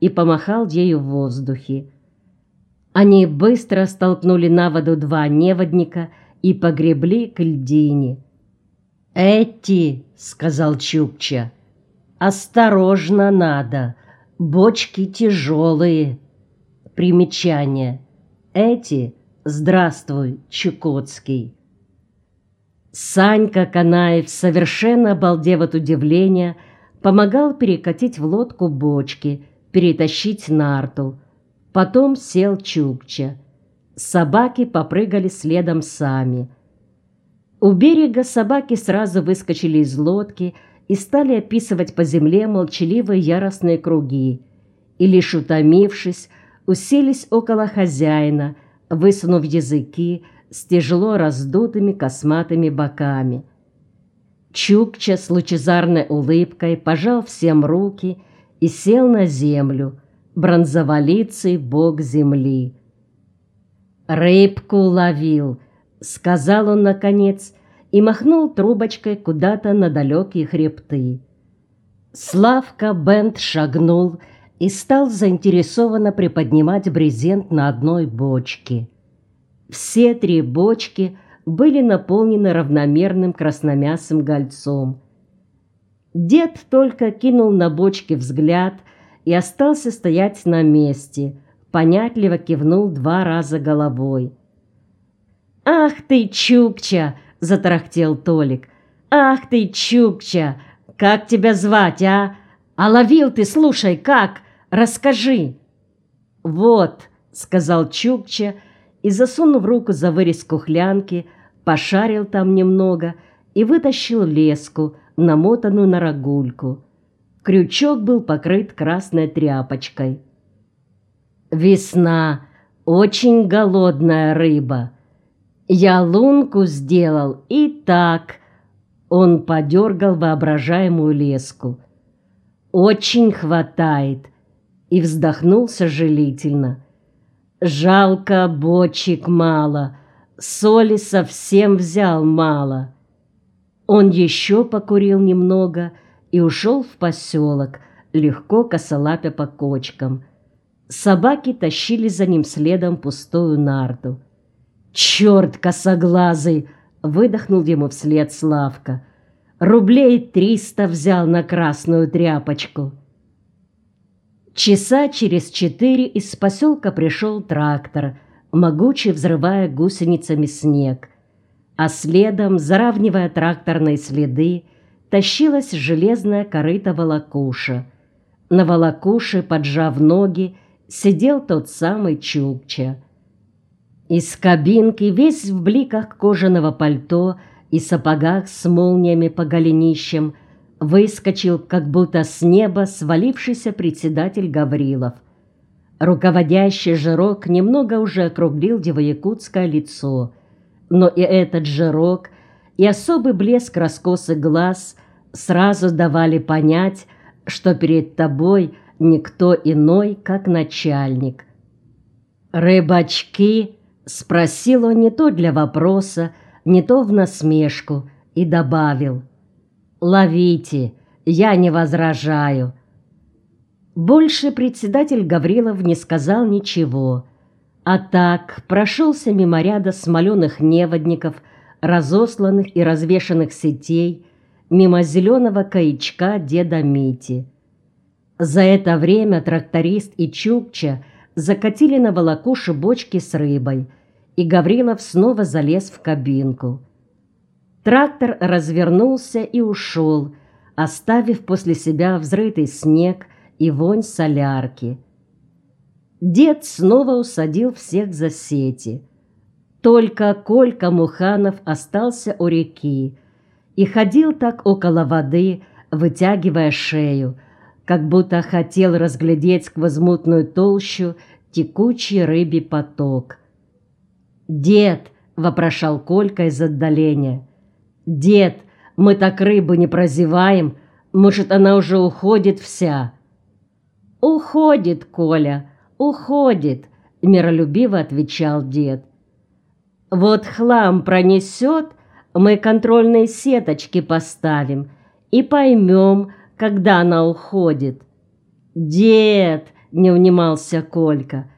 и помахал ею в воздухе. Они быстро столкнули на воду два неводника и погребли к льдине. «Эти», — сказал Чукча, — «осторожно надо, бочки тяжелые». Примечание. Эти «Здравствуй, Чукотский». Санька Канаев, совершенно обалдев от удивления, помогал перекатить в лодку бочки, перетащить нарту. Потом сел Чукча. Собаки попрыгали следом сами. У берега собаки сразу выскочили из лодки и стали описывать по земле молчаливые яростные круги. И лишь утомившись, уселись около хозяина, высунув языки с тяжело раздутыми косматыми боками. Чукча с лучезарной улыбкой пожал всем руки и сел на землю, бронзоволицый бог земли. «Рыбку ловил», — сказал он наконец и махнул трубочкой куда-то на далекие хребты. Славка Бент шагнул и стал заинтересованно приподнимать брезент на одной бочке. Все три бочки были наполнены равномерным красномясым гольцом. Дед только кинул на бочки взгляд и остался стоять на месте, понятливо кивнул два раза головой. «Ах ты, Чукча!» — затарахтел Толик. «Ах ты, Чукча! Как тебя звать, а? А ловил ты, слушай, как? Расскажи!» «Вот», — сказал Чукча и, засунув руку за вырез кухлянки, пошарил там немного и вытащил леску, намотанную на рогульку. Крючок был покрыт красной тряпочкой. «Весна, очень голодная рыба. Я лунку сделал и так...» Он подергал воображаемую леску. «Очень хватает» и вздохнул сожалительно. «Жалко, бочек мало, соли совсем взял мало». Он еще покурил немного и ушел в поселок, легко косолапя по кочкам. Собаки тащили за ним следом пустую нарту. «Черт косоглазый!» — выдохнул ему вслед Славка. «Рублей триста взял на красную тряпочку». Часа через четыре из поселка пришел трактор, могучий взрывая гусеницами снег, а следом, заравнивая тракторные следы, тащилась железная корыта волокуша. На волокуше, поджав ноги, сидел тот самый Чукча. Из кабинки, весь в бликах кожаного пальто и сапогах с молниями по голенищам, выскочил, как будто с неба, свалившийся председатель Гаврилов. Руководящий жирок немного уже округлил девоякутское лицо, но и этот жирок, и особый блеск раскосых глаз сразу давали понять, что перед тобой никто иной, как начальник. «Рыбачки?» — спросил он не то для вопроса, не то в насмешку, и добавил — Ловите, я не возражаю. Больше председатель Гаврилов не сказал ничего, а так прошелся мимо ряда смоленых неводников, разосланных и развешанных сетей, мимо зеленого каячка деда Мити. За это время тракторист и Чукча закатили на волокуши бочки с рыбой, и Гаврилов снова залез в кабинку. Трактор развернулся и ушел, оставив после себя взрытый снег и вонь солярки. Дед снова усадил всех за сети. Только Колька Муханов остался у реки и ходил так около воды, вытягивая шею, как будто хотел разглядеть сквозь мутную толщу текучий рыбий поток. «Дед!» — вопрошал Колька из отдаления. «Дед, мы так рыбу не прозеваем, может, она уже уходит вся?» «Уходит, Коля, уходит», — миролюбиво отвечал дед. «Вот хлам пронесет, мы контрольные сеточки поставим и поймем, когда она уходит». «Дед!» не унимался Колька.